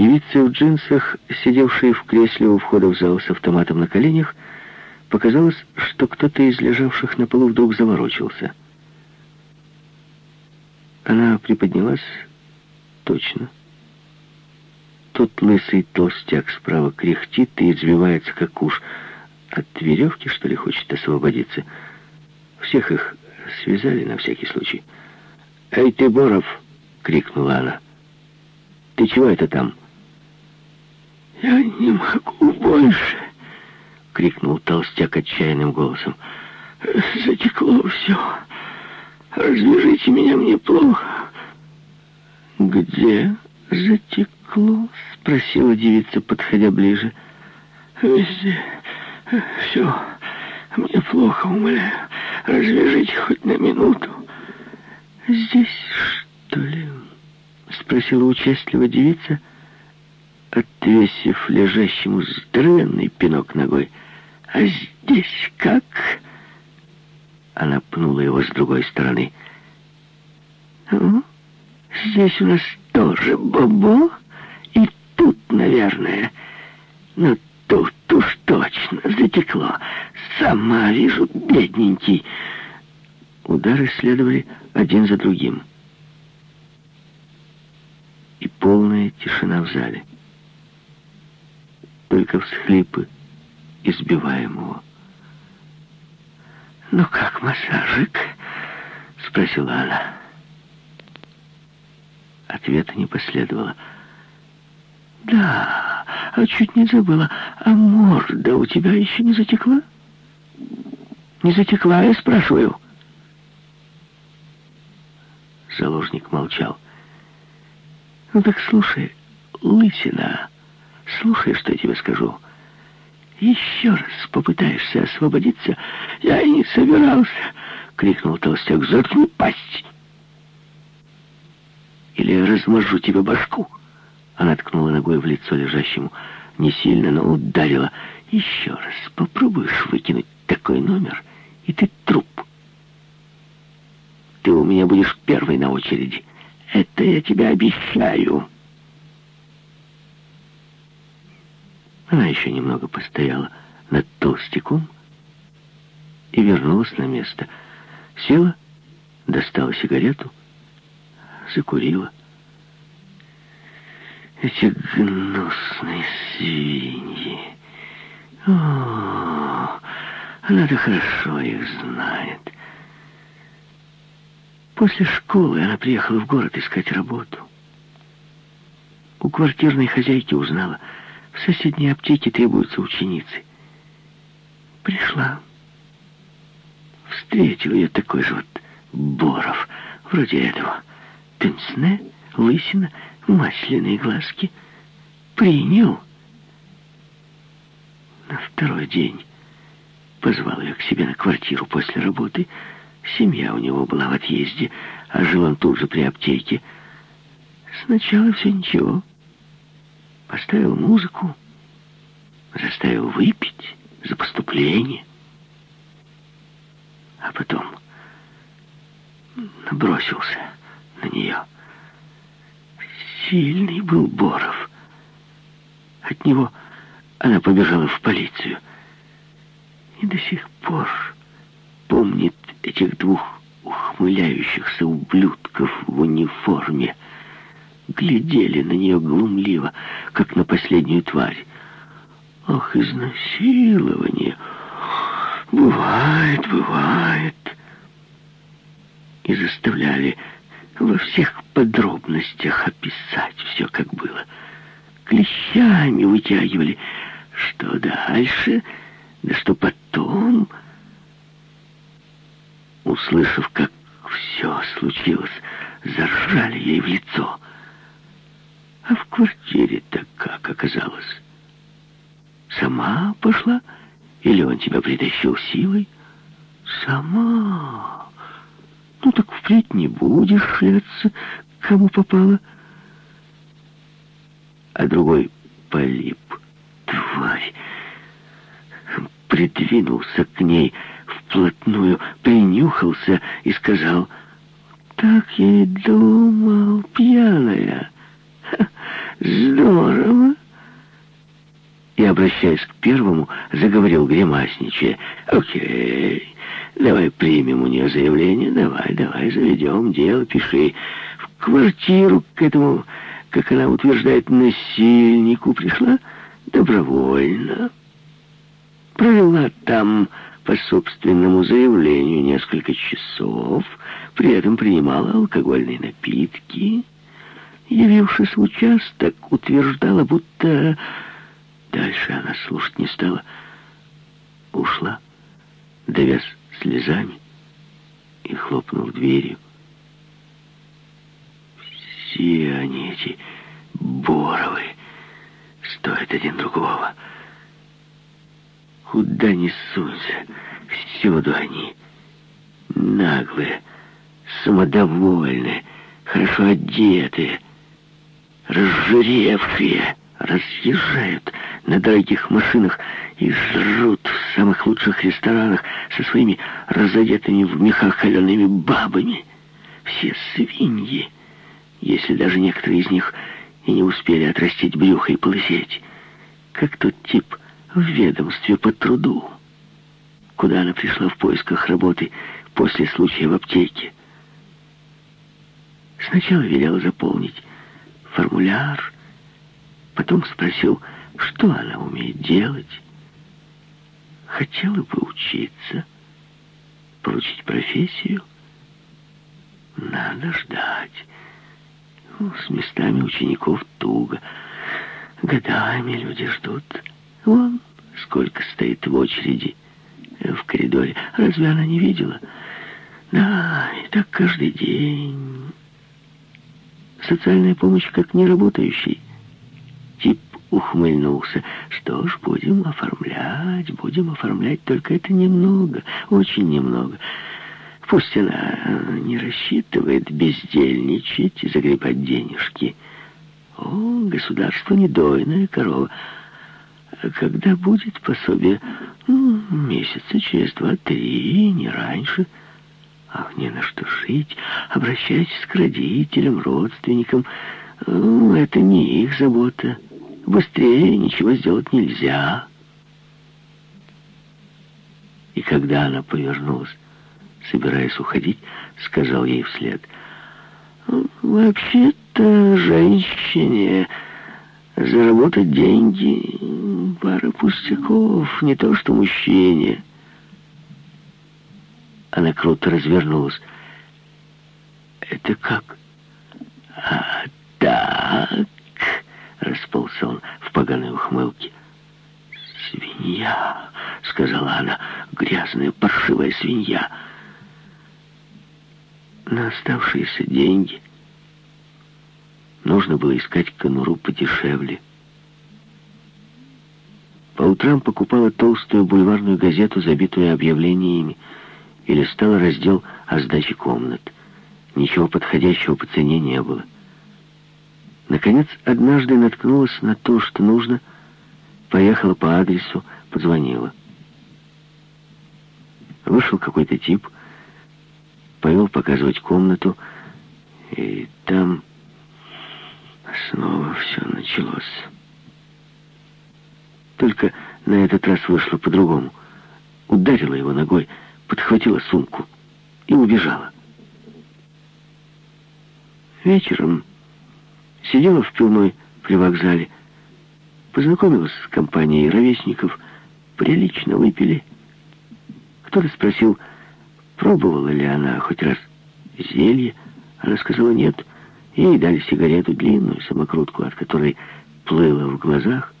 Девице в джинсах, сидевшей в кресле у входа в зал с автоматом на коленях, показалось, что кто-то из лежавших на полу вдруг заворочился. Она приподнялась точно. Тот лысый толстяк справа кряхтит и извивается, как уж. От веревки, что ли, хочет освободиться. Всех их связали на всякий случай. «Эй, ты, Боров!» — крикнула она. «Ты чего это там?» «Я не могу больше!» — крикнул толстяк отчаянным голосом. «Затекло все. Развяжите меня, мне плохо». «Где затекло?» — спросила девица, подходя ближе. «Везде. Все. Мне плохо, умоляю. Развяжите хоть на минуту». «Здесь, что ли?» — спросила участливо девица, отвесив лежащему здоровенный пинок ногой. «А здесь как?» Она пнула его с другой стороны. «Ну, здесь у нас тоже бобо, и тут, наверное. Ну, тут уж точно затекло. Сама вижу, бедненький». Удары следовали один за другим. И полная тишина в зале. Только всхлипы избиваемого. «Ну как, массажик?» — спросила она. Ответа не последовало. «Да, а чуть не забыла. А морда у тебя еще не затекла?» «Не затекла, я спрашиваю». Заложник молчал. «Ну так слушай, лысина, слушай, что я тебе скажу. Еще раз попытаешься освободиться, я и не собирался!» — крикнул толстяк. «Заткни пасть!» «Или я размажу тебе башку!» Она ткнула ногой в лицо лежащему. Не сильно, но ударила. «Еще раз попробуешь выкинуть такой номер, и ты труп!» Ты у меня будешь первой на очереди. Это я тебе обещаю. Она еще немного постояла над толстяком и вернулась на место. Села, достала сигарету, закурила. Эти гнусные свиньи. О, она-то хорошо их знает. После школы она приехала в город искать работу. У квартирной хозяйки узнала, в соседней аптеке требуются ученицы. Пришла. Встретил ее такой же вот Боров, вроде этого. Пенсне, лысина, масляные глазки. Принял. На второй день позвал ее к себе на квартиру после работы, Семья у него была в отъезде, а жил он тут же при аптеке. Сначала все ничего. Поставил музыку, заставил выпить за поступление. А потом набросился на нее. Сильный был Боров. От него она побежала в полицию. И до сих пор помнит этих двух ухмыляющихся ублюдков в униформе. Глядели на нее глумливо, как на последнюю тварь. Ох, изнасилование! Бывает, бывает. И заставляли во всех подробностях описать все, как было. Клещами вытягивали, что дальше, да что потом услышав, как все случилось, заржали ей в лицо. А в квартире-то как оказалось? Сама пошла? Или он тебя притащил силой? Сама. Ну так впредь не будешь шляться, кому попало. А другой полип, тварь, придвинулся к ней, вплотную принюхался и сказал, «Так я и думал, пьяная. Здорово. И, обращаясь к первому, заговорил гримасничая. Окей, давай примем у нее заявление, давай, давай, заведем дело, пиши. В квартиру к этому, как она утверждает, насильнику пришла добровольно. Провела там по собственному заявлению несколько часов, при этом принимала алкогольные напитки. Явившись в участок, утверждала, будто... Дальше она слушать не стала. Ушла, довяз слезами и хлопнул дверью. Все они, эти Боровы, стоят один другого. Куда ни сунься, всюду они. Наглые, самодовольные, хорошо одетые, разжиревшие, разъезжают на дорогих машинах и жрут в самых лучших ресторанах со своими разодетыми в мехах холеными бабами. Все свиньи, если даже некоторые из них и не успели отрастить брюхо и полысеть. Как тот тип в ведомстве по труду, куда она пришла в поисках работы после случая в аптеке. Сначала велела заполнить формуляр, потом спросил, что она умеет делать. Хотела бы учиться, получить профессию. Надо ждать. Ну, с местами учеников туго. Годами люди ждут. Вон сколько стоит в очереди в коридоре. Разве она не видела? Да, и так каждый день. Социальная помощь как неработающий. Тип ухмыльнулся. Что ж, будем оформлять, будем оформлять, только это немного, очень немного. Пусть она не рассчитывает бездельничать и загребать денежки. О, государство недойная корова. Когда будет пособие? Ну, месяца через два-три, не раньше. Ах, не на что жить. Обращайтесь к родителям, родственникам. Ну, это не их забота. Быстрее ничего сделать нельзя. И когда она повернулась, собираясь уходить, сказал ей вслед. «Вообще-то женщине...» Заработать деньги — пара пустяков, не то что мужчине. Она круто развернулась. «Это как?» «А так...» — расползся он в поганой ухмылке. «Свинья!» — сказала она. «Грязная, паршивая свинья!» На оставшиеся деньги Нужно было искать конуру подешевле. По утрам покупала толстую бульварную газету, забитую объявлениями, и листала раздел о сдаче комнат. Ничего подходящего по цене не было. Наконец, однажды наткнулась на то, что нужно, поехала по адресу, позвонила. Вышел какой-то тип, повел показывать комнату, и там Снова все началось. Только на этот раз вышло по-другому. Ударила его ногой, подхватила сумку и убежала. Вечером сидела в пивной при вокзале, познакомилась с компанией ровесников, прилично выпили. Кто-то спросил, пробовала ли она хоть раз зелье. Она сказала нет. Ей дали сигарету, длинную самокрутку, от которой плыло в глазах,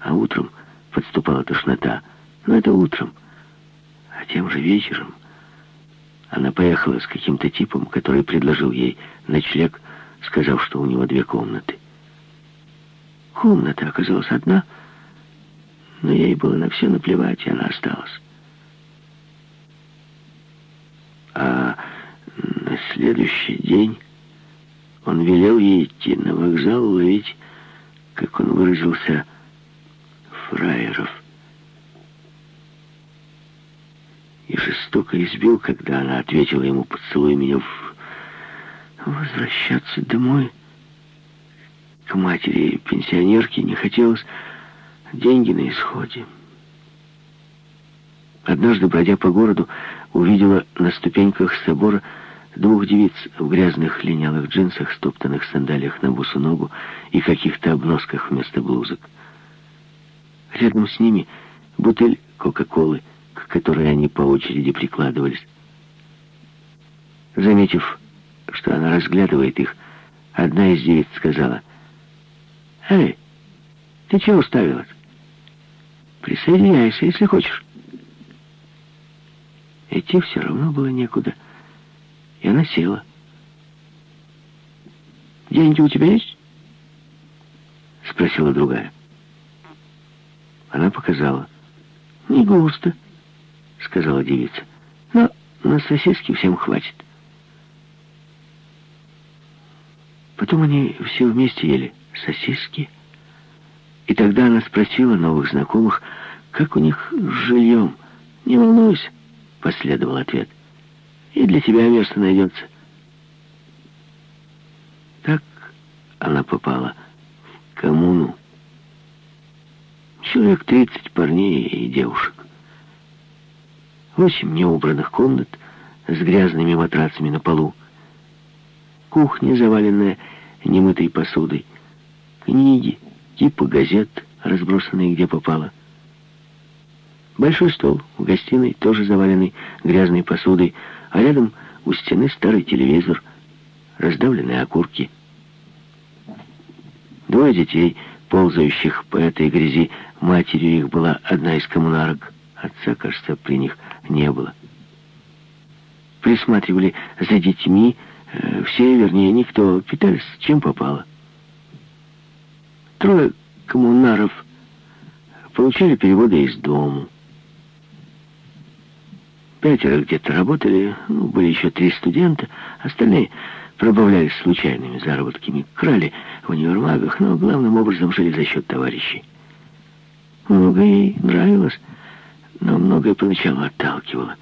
а утром подступала тошнота. Но это утром. Тем же вечером она поехала с каким-то типом, который предложил ей ночлег, сказав, что у него две комнаты. Комната оказалась одна, но ей было на все наплевать, и она осталась. А на следующий день он велел ей идти на вокзал ловить, как он выразился, фраеров. И жестоко избил, когда она ответила ему «Поцелуй меня в... возвращаться домой». к матери пенсионерки не хотелось. Деньги на исходе. Однажды, бродя по городу, увидела на ступеньках собора двух девиц в грязных линялых джинсах, стоптанных сандалиях на босу ногу и каких-то обносках вместо блузок. Рядом с ними бутыль Кока-Колы, которой они по очереди прикладывались. Заметив, что она разглядывает их, одна из девиц сказала, «Эй, ты чего уставилась? Присоединяйся, если хочешь». Идти все равно было некуда, и она села. «Деньги у тебя есть?» — спросила другая. Она показала. «Не густо», — сказала девица. «Но на сосиски всем хватит». Потом они все вместе ели сосиски. И тогда она спросила новых знакомых, как у них с жильем. «Не волнуйся», — последовал ответ. «И для тебя место найдется». Так она попала в коммуну. Человек тридцать парней и девушек. Восемь неубранных комнат с грязными матрацами на полу. Кухня, заваленная немытой посудой. Книги, типа газет, разбросанные где попало. Большой стол в гостиной, тоже заваленный грязной посудой, а рядом у стены старый телевизор, раздавленные окурки. Двое детей, ползающих по этой грязи, матерью их была одна из коммунарок. Отца, кажется, при них не было. Присматривали за детьми, Э, все, вернее, никто, питались чем попало. Трое коммунаров получали переводы из дому. Пятеро где-то работали, ну, были еще три студента, остальные пробавлялись случайными заработками, крали в универмагах, но главным образом жили за счет товарищей. Много ей нравилось, но многое поначалу отталкивало.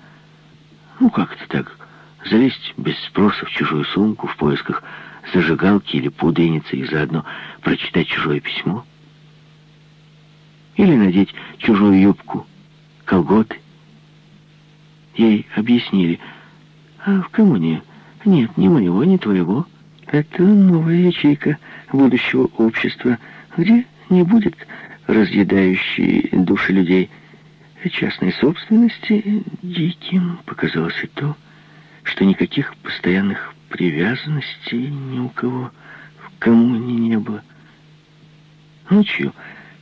Ну, как-то так залезть без спроса в чужую сумку в поисках зажигалки или пудреницы и заодно прочитать чужое письмо. Или надеть чужую юбку, колготы. Ей объяснили, а в коммуне нет ни моего, ни твоего. Это новая ячейка будущего общества, где не будет разъедающей души людей частной собственности. Диким показалось и то, что никаких постоянных привязанностей ни у кого в коммуне не было. Ночью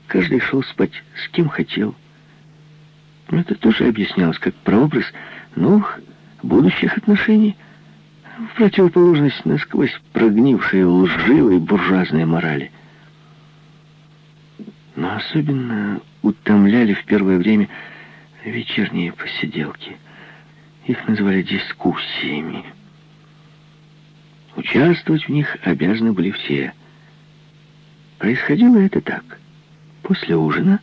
каждый шел спать с кем хотел. Это тоже объяснялось как прообраз новых будущих отношений, в противоположность насквозь прогнившей лживой буржуазной морали. Но особенно утомляли в первое время вечерние посиделки — их называли дискуссиями. Участвовать в них обязаны были все. Происходило это так. После ужина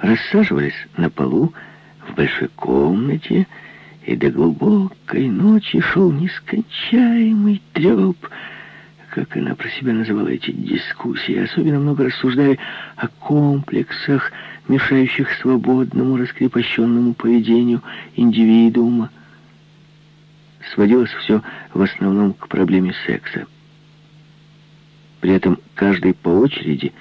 рассаживались на полу в большой комнате, и до глубокой ночи шел нескончаемый треп, как она про себя называла эти дискуссии. Особенно много рассуждали о комплексах, мешающих свободному, раскрепощенному поведению индивидуума. Сводилось все в основном к проблеме секса. При этом каждый по очереди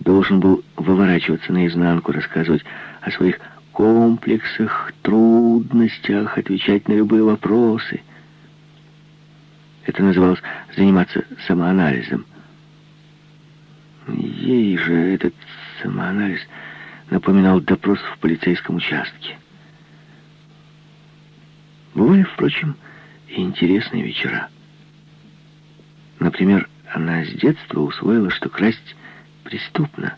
должен был выворачиваться наизнанку, рассказывать о своих комплексах, трудностях, отвечать на любые вопросы. Это называлось заниматься самоанализом. Ей же этот самоанализ напоминал допрос в полицейском участке. Бывали, впрочем, и интересные вечера. Например, она с детства усвоила, что красть преступно.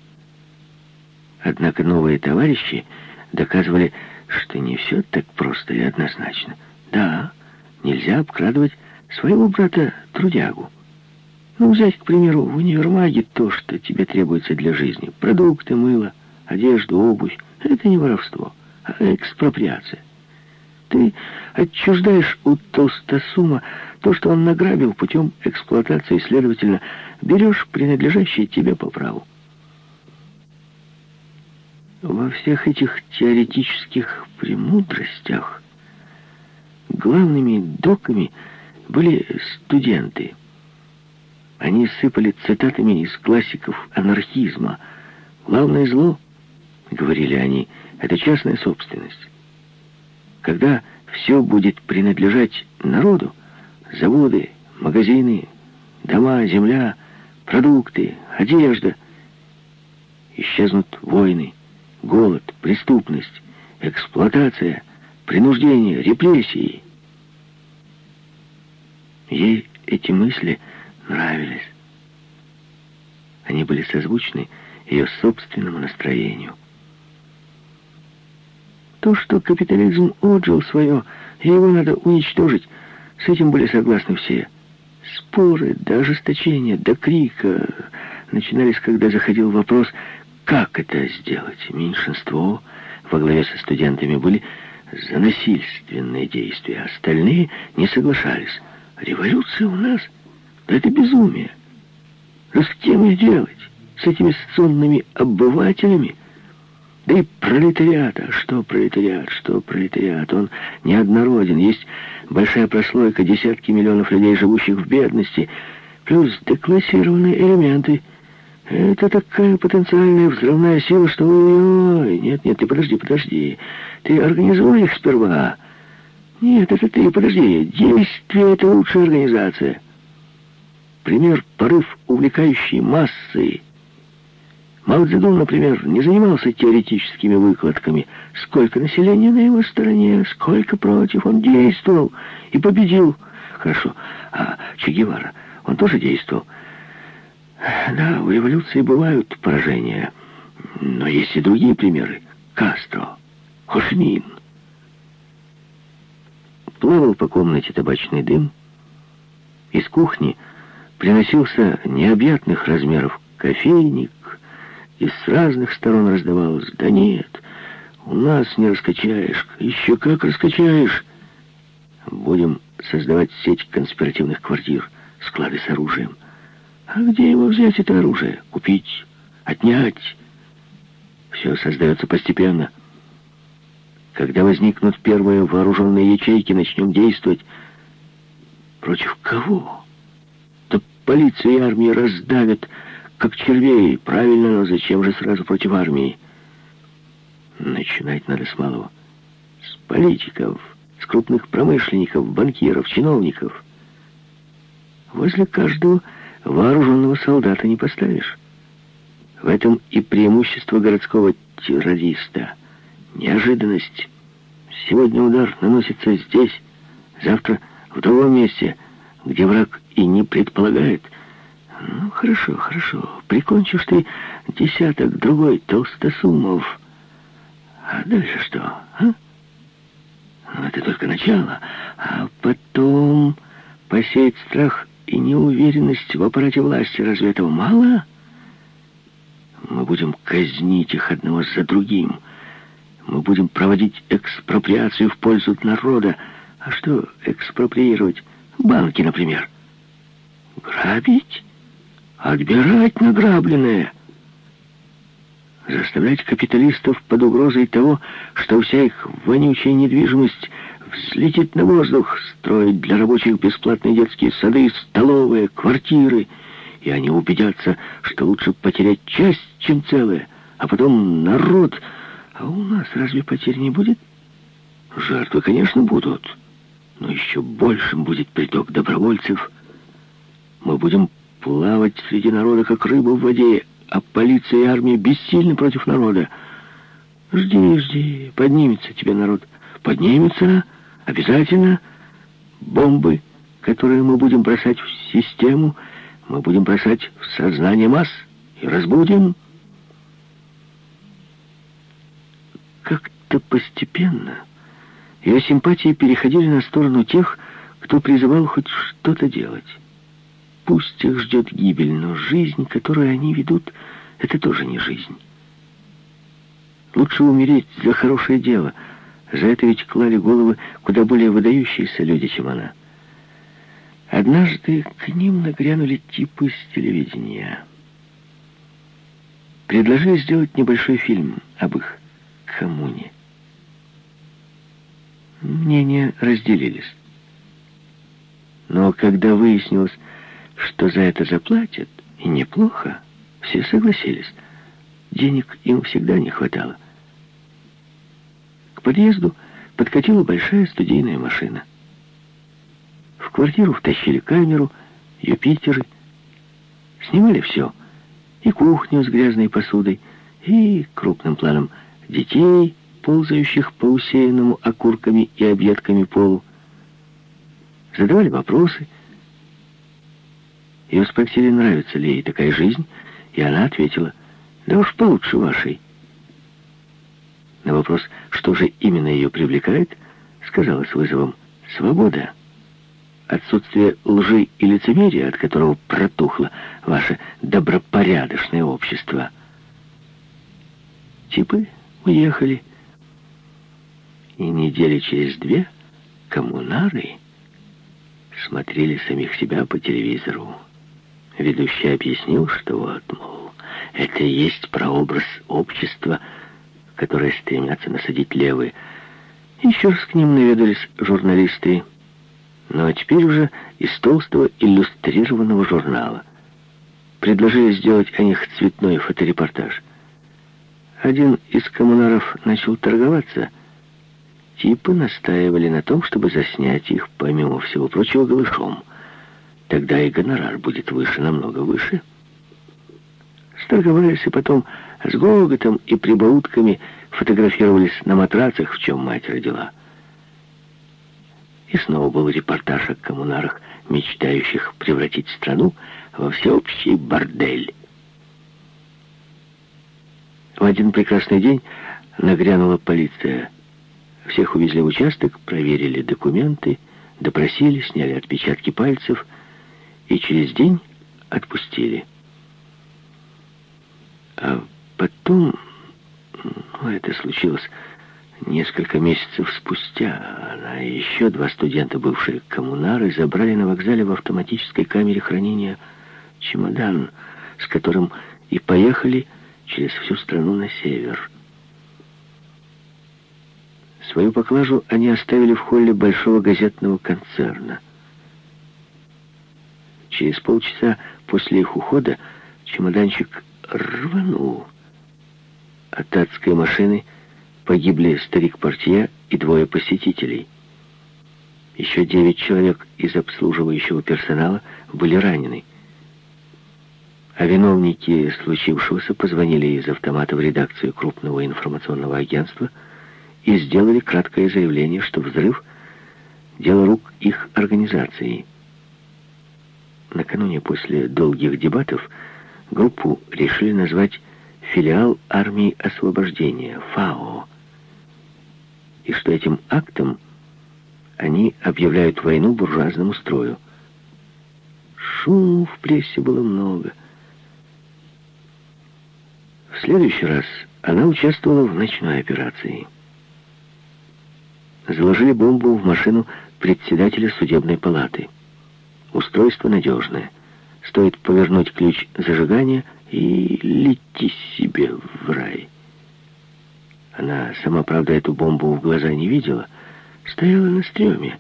Однако новые товарищи доказывали, что не все так просто и однозначно. Да, нельзя обкрадывать своего брата-трудягу. Ну, взять, к примеру, в универмаге то, что тебе требуется для жизни. Продукты, мыло, одежду, обувь. Это не воровство, а экспроприация. Ты отчуждаешь у толстосума то, что он награбил путем эксплуатации, следовательно, берешь принадлежащее тебе по праву. Во всех этих теоретических премудростях главными доками были студенты. Они сыпали цитатами из классиков анархизма. «Главное зло, — говорили они, — это частная собственность. Когда все будет принадлежать народу, заводы, магазины, дома, земля, продукты, одежда, исчезнут войны, голод, преступность, эксплуатация, принуждение, репрессии. Ей эти мысли нравились. Они были созвучны ее собственному настроению. То, что капитализм отжил свое, и его надо уничтожить, с этим были согласны все. Споры до ожесточения, до крика начинались, когда заходил вопрос, как это сделать. Меньшинство во главе со студентами были за насильственные действия, остальные не соглашались. Революция у нас — это безумие. Но с кем ее делать? С этими сонными обывателями? Да и пролетариат, а что пролетариат, что пролетариат, он неоднороден. Есть большая прослойка, десятки миллионов людей, живущих в бедности, плюс деклассированные элементы. Это такая потенциальная взрывная сила, что... Ой, нет, нет, ты подожди, подожди. Ты организуй их сперва. Нет, это ты, подожди. Действие — это лучшая организация. Пример порыв увлекающей массы — Мао Цзэдун, например, не занимался теоретическими выкладками. Сколько населения на его стороне, сколько против. Он действовал и победил. Хорошо. А Че Гевара, он тоже действовал. Да, в революции бывают поражения. Но есть и другие примеры. Кастро, Хошмин. Плавал по комнате табачный дым. Из кухни приносился необъятных размеров кофейник, и с разных сторон раздавалось. «Да нет, у нас не раскачаешь. Еще как раскачаешь!» «Будем создавать сеть конспиративных квартир, склады с оружием. А где его взять, это оружие? Купить? Отнять?» Все создается постепенно. Когда возникнут первые вооруженные ячейки, начнем действовать. Против кого? Да полиция и армия раздавят как червей. Правильно, но зачем же сразу против армии? Начинать надо с малого. С политиков, с крупных промышленников, банкиров, чиновников. Возле каждого вооруженного солдата не поставишь. В этом и преимущество городского террориста. Неожиданность. Сегодня удар наносится здесь, завтра в другом месте, где враг и не предполагает, ну, хорошо, хорошо. Прикончишь ты десяток другой толстосумов. А дальше что, а? Ну, это только начало. А потом посеять страх и неуверенность в аппарате власти. Разве этого мало? Мы будем казнить их одного за другим. Мы будем проводить экспроприацию в пользу народа. А что экспроприировать? Банки, например. Грабить? Отбирать награбленное, заставлять капиталистов под угрозой того, что вся их вонючая недвижимость взлетит на воздух, строить для рабочих бесплатные детские сады, столовые, квартиры, и они убедятся, что лучше потерять часть, чем целое, а потом народ. А у нас разве потерь не будет? Жертвы, конечно, будут, но еще большим будет приток добровольцев. Мы будем плавать среди народа, как рыба в воде, а полиция и армия бессильны против народа. Жди, жди, поднимется тебе народ. Поднимется, обязательно. Бомбы, которые мы будем бросать в систему, мы будем бросать в сознание масс и разбудим. Как-то постепенно ее симпатии переходили на сторону тех, кто призывал хоть что-то делать. Пусть их ждет гибель, но жизнь, которую они ведут, это тоже не жизнь. Лучше умереть за хорошее дело. За это ведь клали головы куда более выдающиеся люди, чем она. Однажды к ним нагрянули типы с телевидения. Предложили сделать небольшой фильм об их коммуне. Мнения разделились. Но когда выяснилось, что за это заплатят, и неплохо, все согласились. Денег им всегда не хватало. К подъезду подкатила большая студийная машина. В квартиру втащили камеру, Юпитеры. Снимали все. И кухню с грязной посудой, и крупным планом детей, ползающих по усеянному окурками и объедками полу. Задавали вопросы. Ее спросили, нравится ли ей такая жизнь, и она ответила, да уж получше вашей. На вопрос, что же именно ее привлекает, сказала с вызовом «Свобода». Отсутствие лжи и лицемерия, от которого протухло ваше добропорядочное общество. Типы уехали. И недели через две коммунары смотрели самих себя по телевизору. Ведущий объяснил, что вот, мол, это и есть прообраз общества, которое стремятся насадить левые. Еще раз к ним наведались журналисты, но теперь уже из толстого иллюстрированного журнала. Предложили сделать о них цветной фоторепортаж. Один из коммунаров начал торговаться. Типы настаивали на том, чтобы заснять их, помимо всего прочего, голышом. Тогда и гонорар будет выше, намного выше. Сторговались и потом с гоготом и прибаутками фотографировались на матрацах, в чем мать родила. И снова был репортаж о коммунарах, мечтающих превратить страну во всеобщий бордель. В один прекрасный день нагрянула полиция. Всех увезли в участок, проверили документы, допросили, сняли отпечатки пальцев и через день отпустили. А потом, ну, это случилось Несколько месяцев спустя она и еще два студента, бывшие коммунары, забрали на вокзале в автоматической камере хранения чемодан, с которым и поехали через всю страну на север. Свою поклажу они оставили в холле большого газетного концерна. Через полчаса после их ухода чемоданчик рванул. От адской машины Погибли старик-портье и двое посетителей. Еще девять человек из обслуживающего персонала были ранены. А виновники случившегося позвонили из автомата в редакцию крупного информационного агентства и сделали краткое заявление, что взрыв — дело рук их организации. Накануне после долгих дебатов группу решили назвать «Филиал армии освобождения» — ФАО и что этим актом они объявляют войну буржуазному строю. Шуму в прессе было много. В следующий раз она участвовала в ночной операции. Заложили бомбу в машину председателя судебной палаты. Устройство надежное. Стоит повернуть ключ зажигания и лети себе в рай. Она сама, правда, эту бомбу в глаза не видела. Стояла на стреме.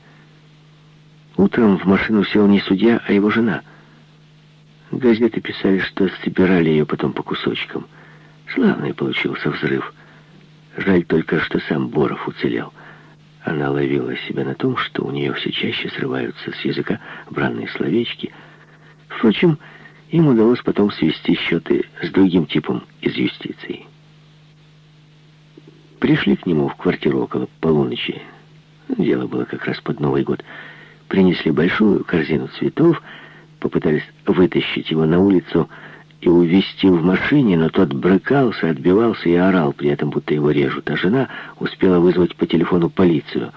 Утром в машину сел не судья, а его жена. Газеты писали, что собирали ее потом по кусочкам. Славный получился взрыв. Жаль только, что сам Боров уцелел. Она ловила себя на том, что у нее все чаще срываются с языка бранные словечки. Впрочем, им удалось потом свести счеты с другим типом из юстиции. Пришли к нему в квартиру около полуночи. Дело было как раз под Новый год. Принесли большую корзину цветов, попытались вытащить его на улицу и увезти в машине, но тот брыкался, отбивался и орал, при этом будто его режут. А жена успела вызвать по телефону полицию.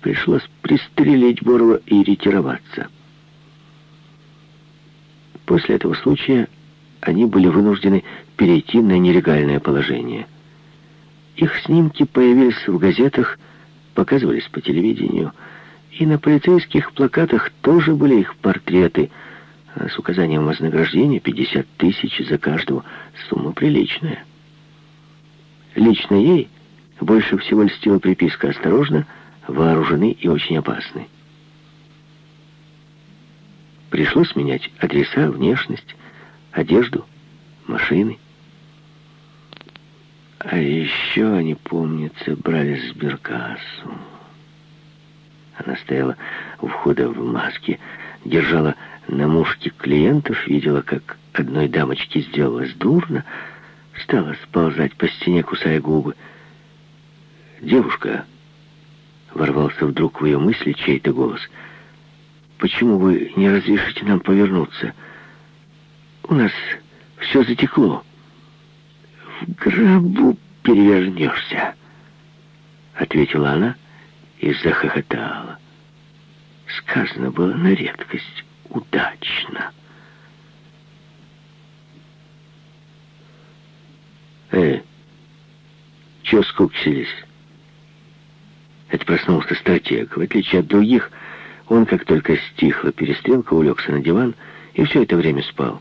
Пришлось пристрелить Борова и ретироваться. После этого случая они были вынуждены перейти на нелегальное положение – их снимки появились в газетах, показывались по телевидению, И на полицейских плакатах тоже были их портреты а с указанием вознаграждения 50 тысяч за каждого. Сумма приличная. Лично ей больше всего льстила приписка «Осторожно, вооружены и очень опасны». Пришлось менять адреса, внешность, одежду, машины. А еще они, помнится, брали сберкассу. Она стояла у входа в маске, держала на мушке клиентов, видела, как одной дамочке сделалось дурно, стала сползать по стене, кусая губы. «Девушка!» — ворвался вдруг в ее мысли чей-то голос. «Почему вы не разрешите нам повернуться? У нас все затекло». «В гробу перевернешься», — ответила она и захохотала. Сказано было на редкость удачно. «Э, чё скуксились?» Это проснулся стратег. В отличие от других, он, как только стихла перестрелка, улегся на диван и все это время спал.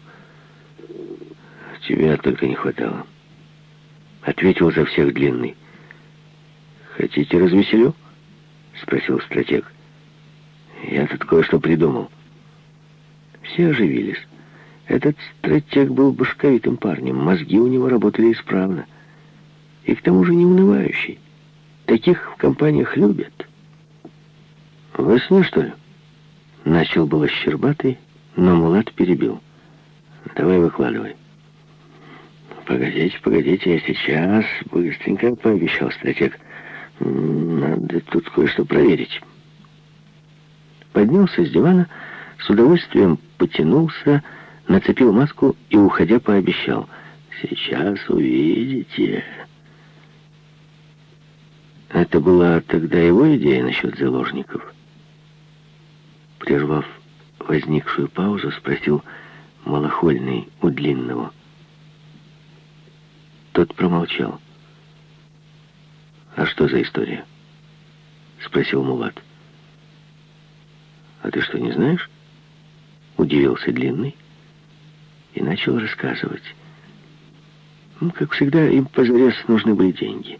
«Тебя только не хватало», — ответил за всех длинный. «Хотите развеселю?» — спросил стратег. «Я тут кое-что придумал». Все оживились. Этот стратег был башковитым парнем, мозги у него работали исправно. И к тому же не унывающий. Таких в компаниях любят. «Во сне, что ли?» Начал было Щербатый, но Мулат перебил. «Давай выкладывай». «Погодите, погодите, я сейчас быстренько пообещал стратег. Надо тут кое-что проверить». Поднялся с дивана, с удовольствием потянулся, нацепил маску и, уходя, пообещал. «Сейчас увидите». Это была тогда его идея насчет заложников. Прервав возникшую паузу, спросил малохольный у длинного. Тот промолчал. «А что за история?» — спросил Мулат. «А ты что, не знаешь?» Удивился Длинный и начал рассказывать. Ну, как всегда, им позарез нужны были деньги.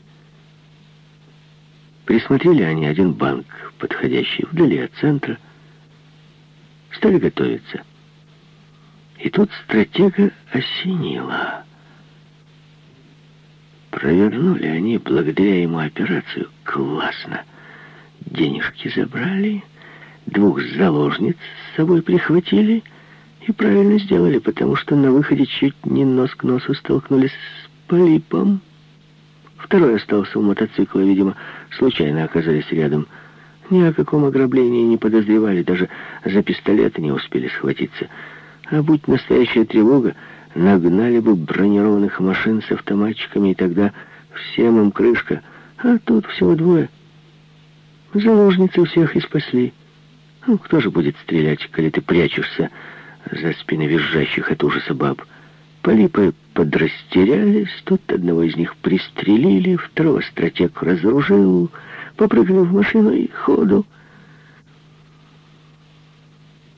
Присмотрели они один банк, подходящий вдали от центра, стали готовиться. И тут стратега осенила. Провернули они благодаря ему операцию классно. Денежки забрали, двух заложниц с собой прихватили и правильно сделали, потому что на выходе чуть не нос к носу столкнулись с полипом. Второй остался у мотоцикла, видимо, случайно оказались рядом. Ни о каком ограблении не подозревали, даже за пистолеты не успели схватиться. А будь настоящая тревога, нагнали бы бронированных машин с автоматчиками, и тогда всем им крышка. А тут всего двое. Заложницы всех и спасли. Ну, кто же будет стрелять, коли ты прячешься за спины визжащих от ужаса баб? Полипы подрастерялись, тут одного из них пристрелили, второго стратег разоружил, попрыгали в машину и ходу —